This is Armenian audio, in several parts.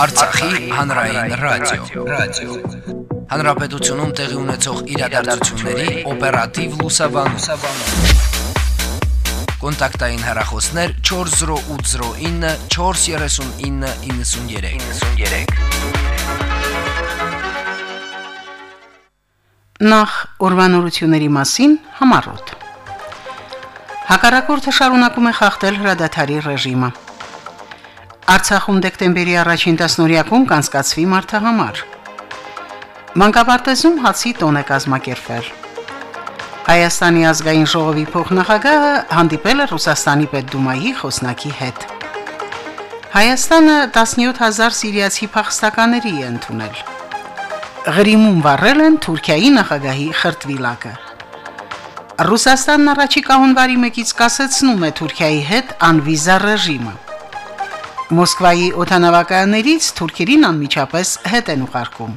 Արցախի հանրային ռադիո, ռադիո։ Հանրապետությունում տեղի ունեցող իրադարձությունների օպերատիվ լուսաբանում։ Կոնտակտային հեռախոսներ 40809 43993։ 93։ Նախ ուրվանորությունների մասին համառոտ։ Հակառակորդը շարունակում է խախտել հրադադարի ռեժիմը։ Արցախում դեկտեմբերի առաջին տասնօրյակում կանցկացվի մարտահամար։ Մանկապարտեզում հացի տոն է կազմակերպվել։ Հայաստանի ազգային ժողովի փոխնախագահը հանդիպել է Ռուսաստանի պետդումայի խոսնակի հետ։ Հայաստանը 17000 սիրիացի փախստականների է ընդունել։ Ղրիմում վառել են Թուրքիայի նախագահի խրտվիլակը։ Ռուսաստանն առաջիկա հունվարի 1-ից կասեցնում է Թուրքիայի հետ անվիզա ռեժիմը։ Մոսկվայի օթանավակայաններից թուրքերին անմիջապես հետ են ուղարկում։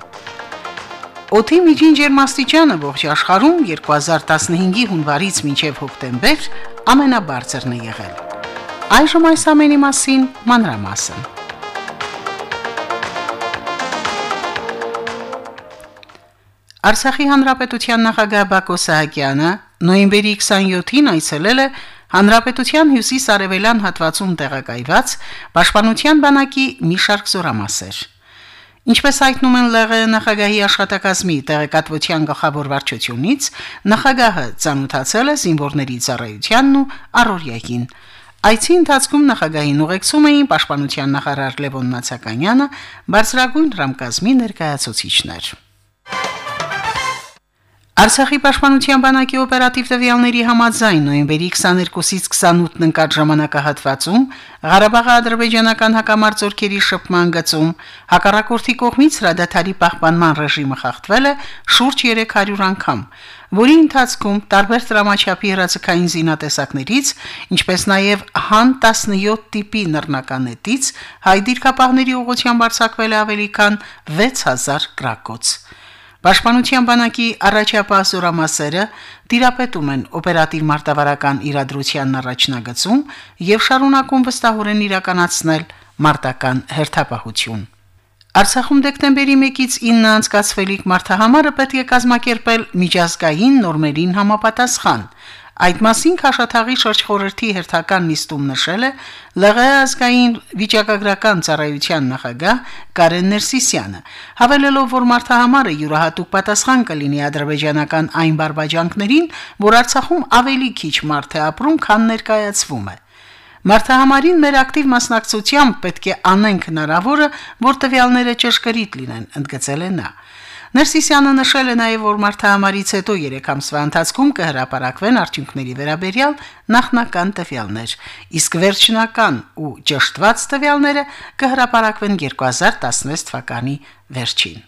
Օդի միջին ջերմաստիճանը ողջ աշխարհում 2015-ի հունվարից մինչև հոկտեմբեր ամենաբարձրն է եղել։ Այժմ այս ամենի մասին մանրամասն։ Արցախի հանրապետության նախագահ Բակո Սահակյանը նոյեմբերի 27-ին այցելել է Հանրապետության հյուսիս-արևելյան հատվածում տեղակայված Պաշտպանության բանակի մի շարք զորամասեր։ Ինչպես հայտնում են ԼՂ նախագահի աշխատակազմի տեղեկատվության գլխավոր վարչությունից, նախագահը ցանոթացել է զինվորների ծառայությանն ու առօրյային։ Այցի ընթացքում նախագահին ուղեկցում էին Պաշտպանության նախարար Լևոն Նացականյանը, բարձրագույն ռամկազմի ներկայացուցիչներ։ Արցախի պաշտպանության բանակի օպերատիվ տվյալների համաձայն նոյեմբերի 22-ից 28-ն ընկած ժամանակահատվածում Ղարաբաղի ադրբեջանական հակամարտությունների շփման գծում հակառակորդի կողմից հրադադարի պահպանման ռեժիմը խախտվել է շուրջ 300 անգամ, որի ընթացքում տարբեր դրամաչափի հրացքային զինատեսակներից, ինչպես նաև հան 17 տիպի նռնականետից հայ դիրքապահների ուղղությամբ արձակվել ավելի քան 6000 գրակոց։ Պաշտպանության բանակի առաջապահ զորամասերը դիրապետում են օպերատիվ մարտավարական իրադրությանն առաջնագծում եւ շարունակում վստահորեն իրականացնել մարտական հերթապահություն։ Արցախում դեկտեմբերի 1-ից 9 անցկացվելիք մարտահամարը պետք է կազմակերպել միջազգային նորմերին համապատասխան, Այդ մասին Խաշաթաղի շրջխորհրդի հերթական նիստում նշել է ԼՂ ազգային վիճակագրական ծառայության նախագահ Կարեն Ներսիսյանը, հավելելով, որ մարտահամարը յուրահատուկ պատասխան կլինի ադրբեջանական այն բարբաջանքներին, որ Արցախում ավելի քիչ մարդ է ապրում, քան ներկայացվում է։ Մարտահամարին մեր ակտիվ մասնակցությամբ պետք է անենք հնարավորը, որ տվյալները ճշգրիտ լինեն, ընդգծել է նա։ Ներսիսյանը նշել է նաև, որ մարտահամարից հետո 3 ամսվա ընթացքում կհրապարակվեն արդյունքների վերաբերյալ նախնական տվյալներ, իսկ վերջնական ու ճշտված տվյալները կհրապարակվեն 2016 թվականի վերջին։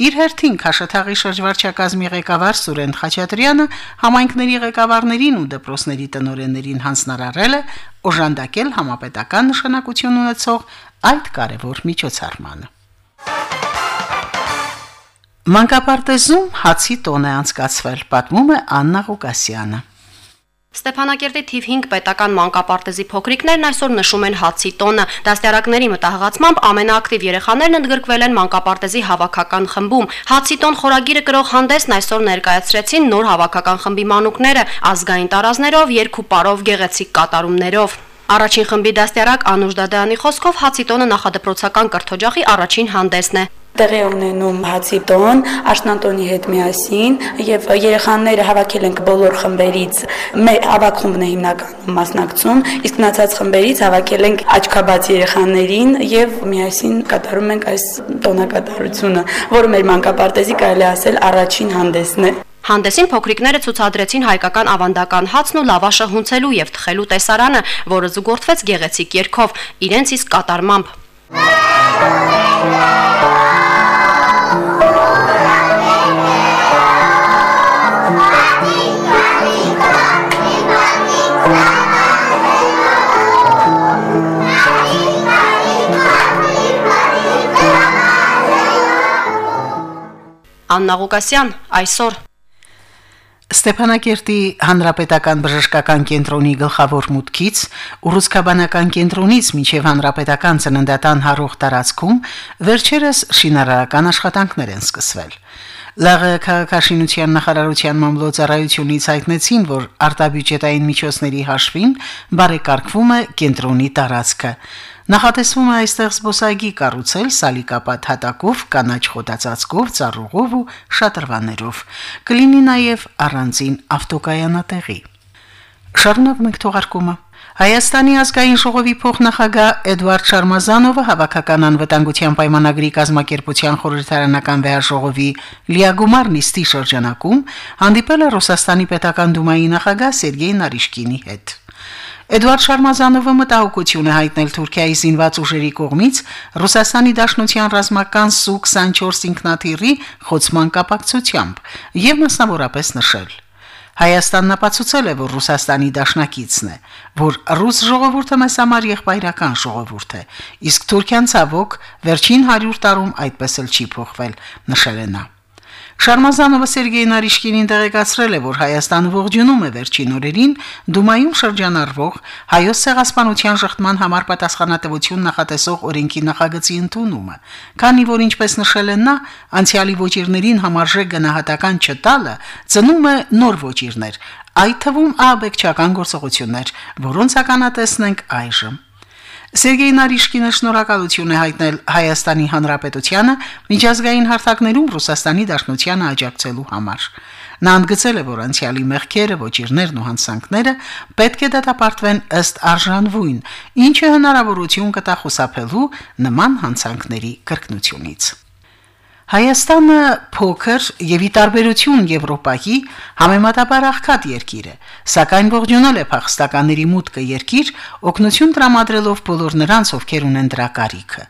Իր հերթին Խաշաթաղի շրջվարչակազմի ղեկավար Սուրեն Խաչատրյանը համայնքների ղեկավարներին ու դպրոցների տնօրեններին հանձնարարել է օժանդակել համապետական նշանակություն ունեցող այդ կարևոր միջոցառմանը։ Մանկապարտեզում հացի տոն է անցկացվել, պատմում է Աննա Ղուկասյանը։ Ստեփանակերտի թիվ 5 պետական մանկապարտեզի փոքրիկներն այսօր նշում են հացի տոնը։ Դաստիարակների մտահղացմամբ ամենաակտիվ երեխաներն ընդգրկվել են մանկապարտեզի հավաքական խմբում։ Հացի տոն խորագիրը գրող հանդեսն այսօր ներկայացրեցին նոր հավաքական խմբի մանուկները, ազգային տարազներով, երկու գեղեցիկ կատարումներով։ Առաջին խմբի դաստիարակ Անուշ Դադյանի խոսքով հացի տոնը նախադպրոցական կրթօջախի առաջին հանդեսն է տեղի ունենում հացի տոն, աշնանտոնի հետ միասին եւ երեխաները հավաքել ենք բոլոր խմբերից։ Մեր ավակ խումբն է հիմնականում մասնակցում, իսկ մնացած խմբերից հավաքել ենք աչքաբաց երեխաներին եւ միասին կատարում ենք այս տոնակատարությունը, որը մեր մանկապարտեզի կարելի ասել առաջին հանդեսն է։ Հանդեսին փոքրիկները ցուցադրեցին հայկական ավանդական հացն ու լավաշը հունցելու եւ թխելու տեսարանը, որը զուգորդվեց գեղեցիկ երգով, իրենց իսկ կատարմամբ։ Աննա Ղուկասյան այսօր Ստեփանակերտի հանրապետական բժշկական կենտրոնի գլխավոր մուտքից Ուռուցքաբանական կենտրոնից միջև հանրապետական ծննդատան հարող տարածքում վերջերս շինարարական աշխատանքներ են սկսվել։ ԼՂ քաղաքաշինության նախարարության մամլոյցարայությունից հայտնեցին, որ արտաբյուջետային միջոցների հաշվին բարեկարգվում է կենտրոնի տարածքը։ Նախատեսվում է այստեղ զբոսայգի կառուցել սալիկապատ հատակով, կանաչ խոտածածկով, ծառուղով ու շատրվաներով։ Կլինի նաև առանձին ավտոկայանատեղի։ Շարունակում ենք թողարկումը։ Հայաստանի ազգային ժողովի փոխնախագահ Էդվարդ Շարմազանովը հավաքական անվտանգության պայմանագրի կազմակերպության խորհրդարանական վեհաժողովի լիագումար նիստի շրջանակում հանդիպել է Ռուսաստանի պետական դումայի նախագահ Սերգեյ Նարիշկինի հետ։ Էդվարդ Շարմազանովը մտահոգություն է հայտնել Թուրքիայի զինված ուժերի կողմից Ռուսաստանի Դաշնության ռազմական Սու-24 ինքնաթիռի խոցման կապակցությամբ եւ մասնավորապես նշել. Հայաստանն ապացուցել է, որ Ռուսաստանի դաշնակիցն է, որ ռուս ժողովուրդը մեզ համար եղբայրական ժողովուրդ է, իսկ Թուրքիան ցավոք վերջին 100 տարում այդպես էլ չի փոխվել, նշել է նա. Շարմազանովը Սերգեյ Նարիշկինին տեղեկացրել է, որ Հայաստանը ողջունում է վերջին օրերին Դումայում շրջանառվող հայոց ցեղասպանության շղթման համար պատասխանատվություն նախատեսող օրենքի նախագծի ընդունումը, քանի որ ինչպես նշել են նա, անցյալի ոչիրներին համարժեք գնահատական չտալը ծնում է նոր ոչիրներ, այդ թվում աբեկչական գործողություններ, որոնց ականատեսնենք այժմ։ Սերգեյ Նարիշկինը շնորհակալություն է հայտնել Հայաստանի Հանրապետությանը միջազգային հարթակներում Ռուսաստանի Դաշնությանը աջակցելու համար։ Նա ընդգծել է, որ անցյալի մեղքերը, ոչիրներն ու հանցանքները պետք է դատապարտվեն ըստ արժանվույն, ինչը հնարավորություն կտա խուսափելու նման հանցանքների կրկնությունից։ Հայաստանը փոքր եւ ի տարբերություն Եվրոպայի համեմատաբար աղքատ երկիր է, սակայն ողջունել է փախստականների մուտքը երկիր, օգնություն տրամադրելով բոլոր նրանց, ովքեր ունեն դրա կարիքը։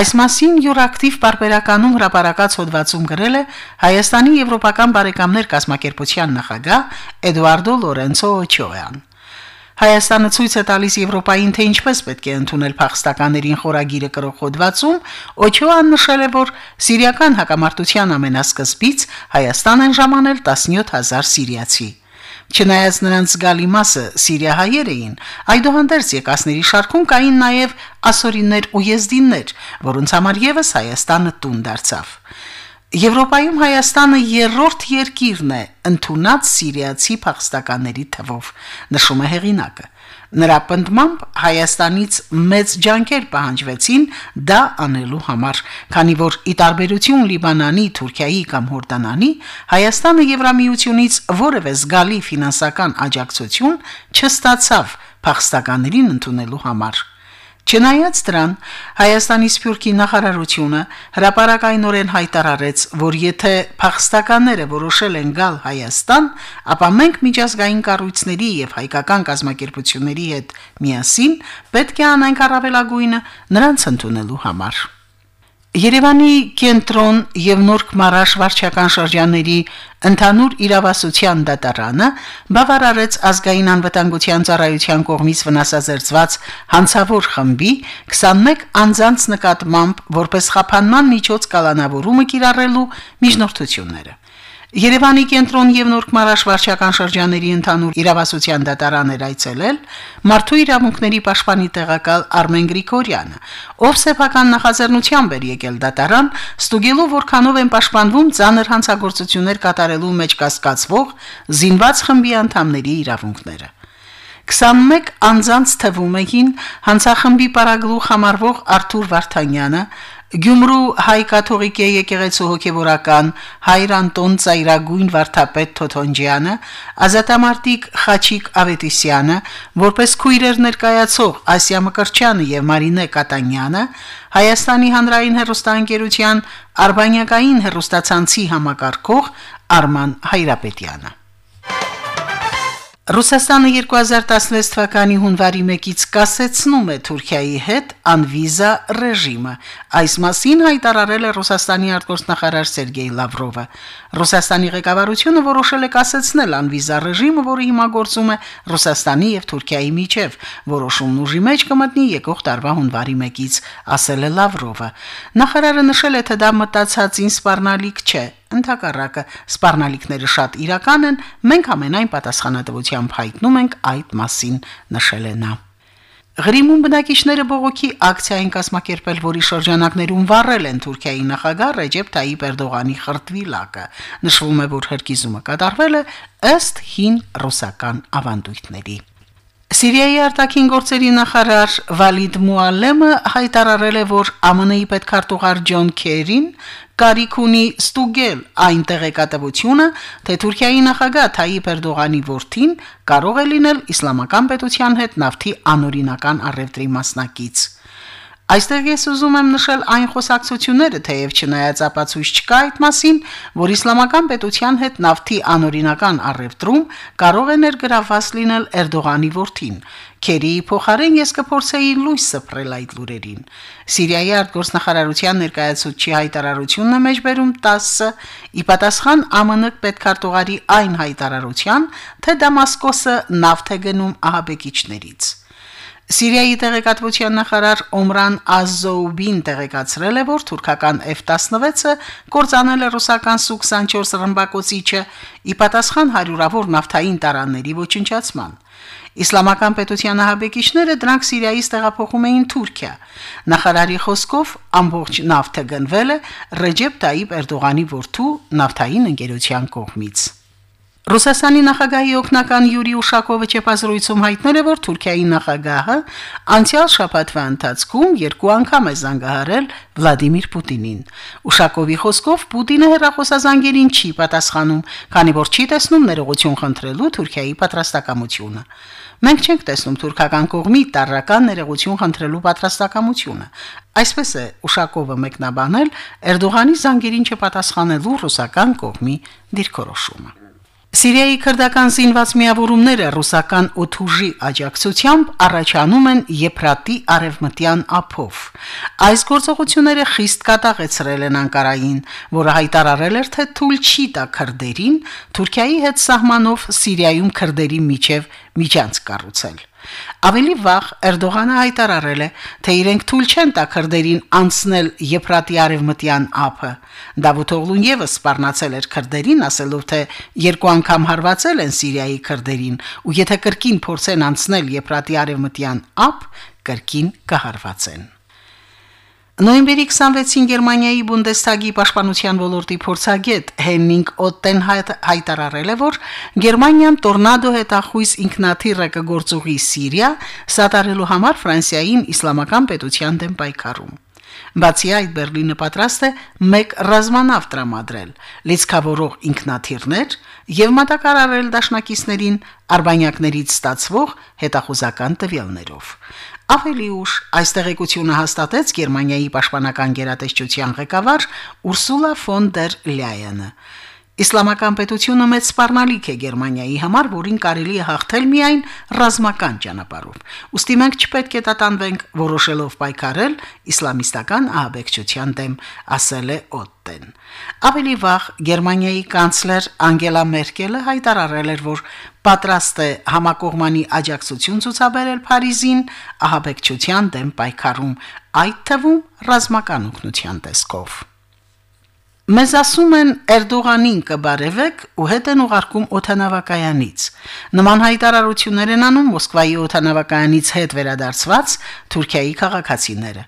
Այս մասին յուրակտիվ բարբերականում հրապարակած հոդվածում գրել է Հայաստանի եվրոպական բարեկամներ կազմակերպության նախագահ Էդուարդո Լորենցո Օչոյան։ Հայաստանը ցույց է տալիս Եվրոպային, թե ինչպես պետք է ընդունել փախստականներին խորագիրը կրող հոդվածում, Օչոան նշել է, որ սիրիական հակամարտության ամենասկզբից Հայաստան են ժամանել 17000 սիրիացի։ Չնայած նրանց զգալի մասը սիրիահայեր էին, այդուհանդերձ եկասների շարքում կային նաև ասորիններ ու եզդիններ, որոնց համար եւս Հայաստանը տուն դարձավ։ Եվրոպայում Հայաստանը երրորդ երկիրն է ընդունած սիրիացի փախստականների թվով, նշում է հեղինակը։ Նրա պնդմամբ Հայաստանից մեծ ջանքեր պահանջվեցին դա անելու համար, քանի որ ի տարբերություն Լիբանանի, Թուրքիայի կամ Հորդանանի, Հայաստանը Եվրամիությունից որևէ զգալի ֆինանսական աջակցություն չստացավ փախստականներին ընդունելու համար։ Չնայած դրան, Հայաստանի Սփյուռքի նախարարությունը հրապարակայնորեն հայտարարեց, որ եթե փախստականները որոշել են գալ Հայաստան, ապա մենք միջազգային կառույցների եւ հայկական կազմակերպությունների հետ միասին պետք է անենք առավելագույնը նրանց ընդունելու համար։ Երևանի կենտրոն եւ Նորք Մարաշ վարչական շրջանների ընդհանուր իրավասության դատարանը բավարարեց ազգային անվտանգության ծառայության կողմից վնասազերծված հանցավոր խմբի 21 անձանց նկատմամբ որպես խափանման միջոց կալանավորումը կիրառելու միջնորդությունները։ Երևանի կենտրոն եւ Նորք Մարաշ վարչական շրջանների ընդհանուր իրավասության դատարաններ այցելել մարդու իրավունքների պաշտպանի տեղակալ Արմեն Գրիգորյանը, ով սեփական նախաձեռնությամբ էր եկել դատարան, ստուգելու որքանով են պաշտպանվում ցաներ հանցագործություններ կատարելու մեջ կասկածվող զինված խմբի անդամների իրավունքները։ 21 անձանց թվում էին հանցախմբի պարագլուխ համարվող Արթուր Վարդանյանը, Գյումրու հայ կաթողիկե եկեղեցու հոգևորական Հայր Անտոն Ծայրագույն Վարդապետ Թոթոնջյանը, Ազատամարտիկ Խաչիկ Ավետիսյանը, որպես քույրեր ներկայացող Ասիա Մկրչյանը եւ Մարինե Կատանյանը, Հայաստանի հանրային հերոստանգերության Արբանյակային հերոստացանցի համակարգող Արման Հայրապետյանը Ռուսաստանը 2016 թվականի հունվարի 1-ից կասեցնում է Թուրքիայի հետ անվիզա ռեժիմը։ Այս մասին հայտարարել է Ռուսաստանի արտգործնախարար Սերգեյ Լավրովը։ Ռուսաստանի ղեկավարությունը որոշել է կասեցնել անվիզա ռեժիմը, որը հիմա գործում է Ռուսաստանի եւ Թուրքիայի միջև։ Որոշումն ուժի մեջ կմտնի եկող տարվա հունվարի 1-ից, ասել է Լավրովը։ Նախարարը նշել է, թե դա մտածածին սպառնալիք չէ, Ընթակառակը սպառնալիքները շատ իրական են, մենք ամենայն պատասխանատվությամբ հայտնում ենք այդ մասին, նշել է նա. Գրիմուն բնակիչները բողոքի ակցիային կազմակերպել, որի շրջանակներում վառել են Թուրքիայի նախագահ Ռեջեփ Թայիպ Էրդողանի խրտվիլակը։ Նշվում է, որ հրկիզումը կատարվել է ըստ հին ռուսական ավանդույթների։ Սիրիայի արտաքին գործերի նախարար Վալիդ Մուալեմը հայտարարել է, որ ԱՄՆ-ի պետքարտուղար Ջոն Քերին կարիք ունի ստուգել այն տեղեկատվությունը, թե Թուրքիայի նախագահ Թայիպ Էրդողանի որդին կարող է լինել իսլամական պետության հետ նավթի անօրինական առևտրի մասնակից։ Այստեղ ես ուզում եմ նշել այն խոսակցությունները, թեև չնայած ապացույց չկա այդ մասին, որ իսլամական պետության հետ նավթի անօրինական առևտրում կարող է ներգրավված լինել Էրդողանի որդին։ Քերիի փոխարեն ես կփորձեի լույս սփռել այդ լուրերին։ Սիրիայի արտգործնախարարության ներկայացուցչի հայտարարությունն է մեջբերում 10-ը՝ ի պատասխան ԱՄՆ պետքարտուղարի այն հայտարարության, թե Դամասկոսը նավթ է գնում ահաբեկիչներից։ Սիրիայի տեղեկատվության նախարար Օմրան Ազզոուբին տեղեկացրել է, որ թուրքական F-16-ը կործանել է ռուսական Su-24 ռմբակոծիչը՝ ի պատասխան հարյուրավոր նավթային տարանների ոչնչացման։ Իսլամական պետության ահաբեկիչները դրանք Սիրիայից տեղափոխում էին Թուրքիա։ Նախարարի խոսքով ամբողջ նավթը գնվել է Ռեջեփ Տայիպ Էրդողանի որդու նավթային ընկերության կողմից։ Ռուսաստանի նախագահի օգնական Յուրի Ուշակովը չեպազրույցում հայտնել է, որ Թուրքիայի նախագահը անցյալ շաբաթվա ընթացքում երկու անգամ է զանգահարել Վլադիմիր Պուտինին։ Ուշակովի խոսքով Պուտինը հերախոսազանգերին չի պատասխանում, քանի որ չի տեսնում ներողություն խնդրելու Թուրքիայի պատրաստակամությունը։ Մենք չենք տեսնում թուրքական կողմի տարրական ներողություն խնդրելու պատրաստակամությունը։ Այսպես է Ուշակովը մեկնաբանել Էրդողանի զանգերին չպատասխանելու ռուսական կողմի դիրքորոշումը։ Սիրիայի քրդական զինված միավորումները ռուսական օթուժի աջակցությամբ առաջանում են Եփրատի արևմտյան ափով։ Այս գործողությունները խիստ կատաղեցրել են Անկարային, որը հայտարարել էր, թե թույլ չի տա քրդերին Թուրքիայի հետ սահմանով Սիրիայում քրդերի միջև միջանց կառուցել։ Ավելի վաղ Էրդողանը հայտարարել է, թե իրենք թույլ չեն տա քրդերին անցնել Եփրատի արևմտյան ափը։ Դավութօղլուն եւս սպառնացել էր քրդերին, ասելով, թե երկու անգամ հարվածել են Սիրիայի քրդերին, ու եթե կրկին փորձեն անցնել Եփրատի արևմտյան ափ, կրկին կհարվածեն։ Նոյեմբերի 26-ին Գերմանիայի Բունդեսթագի պաշտպանության ոլորտի փորձագետ Հեննինգ Օտտեն հայտարարել է, որ Գերմանիան տորնադո հետախույզ ինքնաթիռը կգործուղի Սիրիա, սատարելու համար Ֆրանսիային իսլամական պետության դեմ պայքարում։ Բացի այդ Բերլինը պատրաստ է մեկ ռազմանավ տրամադրել լիցքավորող ինքնաթիռներ եւ մատակարարել դաշնակիցներին արբանյակներից ստացվող հետախուզական տվյալներով։ Ավելի ուշ այս տեղեկությունը հաստատեց Գերմանիայի պաշտպանական գերատեսչության ղեկավար Ուրսուլա ֆոն դեր Լյայենը։ Իսլամական պետությունը մեծ սպառնալիք է Գերմանիայի համար, որին կարելի է հաղթել միայն ռազմական ճանապարհով։ Ոստի մենք չպետք է տատանվենք որոշելով պայքարել իսլամիստական ահաբեկչության դեմ, ասել է Օտտեն։ Ավելի վաղ Գերմանիայի կանցլեր Անգելա Մերկելը հայտարարել էր, որ պատրաստ է համակողմանի աջակցություն ցուցաբերել Փարիզին ահաբեկչության դեմ պայքարում, այդ թվում ռազմական օգնության տեսքով։ Մեզ ասում են Էրդողանին կբարևեք ու հետ են ուղարկում օթանավակայանից։ Նման հայտարարություններ են անում Մոսկվայի օթանավակայանից հետ վերադարձված Թուրքիայի քաղաքացիները։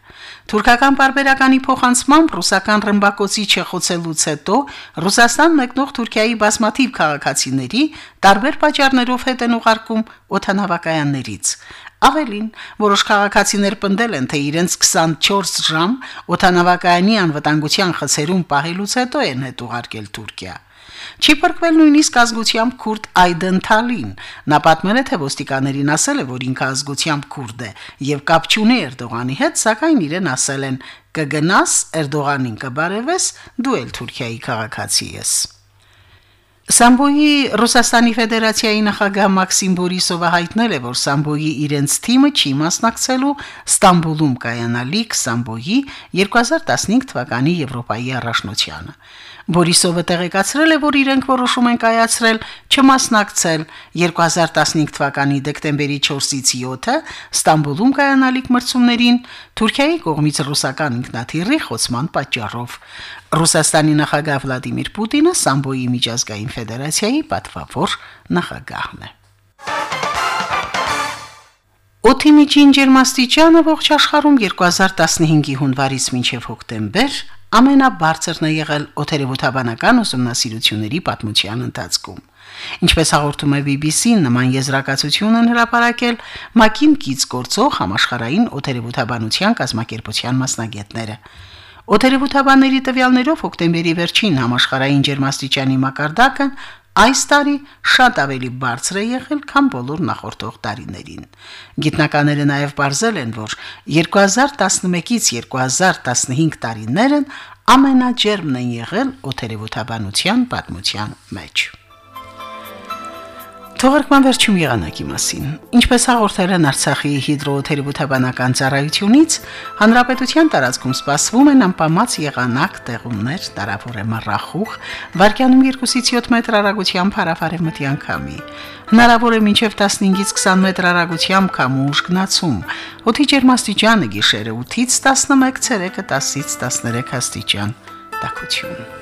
Թուրքական բարբերականի փոխանցմամբ ռուսական ռմբակոծի չխոցելուց հետո Ռուսաստան մեկնող Թուրքիայի բազմաթիվ քաղաքացիների տարբեր պատճառներով հետ են ուղարկում օթանավակայաններից։ Ավելին, որոշ քաղաքացիներ պնդել են, թե իրենց 24 ժամ օթանավակայանի անվտանգության խցերում պահելուց հետո են հետ ուղարկել Թուրքիա։ Չի փրկվել նույնիսկ ազգությամբ քուրդ Այդեն Թալին։ Նա պատմել է, թե ոստիկաներին ասել է, որ ինքը ազգությամբ քուրդ է եւ կապ չունի Էրդողանի հետ, սակայն իրեն ասել են. «Կգնաս Էրդողանին կբարևես, դու էլ Թուրքիայի քաղաքացի ես»։ Սամբոյի Ռուսաստանի Ֆեդերացիայի նախագահ Մաքսիմ Բորիսովը հայտնել է, որ Սամբոյի իրենց թիմը չի մասնակցելու Ստամբուլում կայանալիք Սամբոյի 2015 թվականի Եվրոպայի առաջնությանը։ Բորիսովը տեղեկացրել է, որ իրենք որոշում են կայացրել չմասնակցել 2015 թվականի դեկտեմբերի 4-ից 7-ը Ստամբուլում կայանալիք մրցումներին Թուրքիայի կողմից ռուսական ինքնաթիռի խոցման պատճառով։ Ռուսաստանի նախագահ Վլադիմիր Պուտինը Սամբոյի միջազգային ֆեդերացիայի պատվավոր նախագահն է։ Օդի միջին ջերմաստիճանը ողջ աշխարհում 2015-ի հունվարից մինչև հոկտեմբեր ամենաբարձրն է եղել օթերևութաբանական ուսումնասիրությունների պատմության ընթացքում։ Ինչպես հաղորդում է BBC-ն, նման եզրակացություն են հրապարակել Մակին կից գործող համաշխարային օթերևութաբանության կազմակերպության մասնագետները։ Օթերևութաբանների տվյալներով հոկտեմբերի վերջին համաշխարային ջերմաստիճանի մակարդակը այս տարի շատ ավելի բարձր է եղել, քան բոլոր նախորդող տարիներին։ Գիտնականները նաև ողջել են, որ 2011-ից 2015 տարիներն ամենաջերմն են եղել օթերևութաբանության պատմության մեջ։ Թողարկման վերջում եղանակի մասին։ Ինչպես հաղորդել են Արցախի հիդրոթերապևտաբանական ծառայությունից, հանրապետության տարածքում սպասվում են անպամած եղանակ տեղումներ, տարավոր է մռախուղ, վարկյանում 2-ից 7 մետր հեռագությամբ հարավարևմտյան քամի։ Հնարավոր է մինչև 15-ից 20 մետր հեռագությամբ քամուշ գնացում։ Օդի ջերմաստիճանը գիշերը 8-ից 11, ցերեկը 10-ից 13 աստիճան։ Տակություն։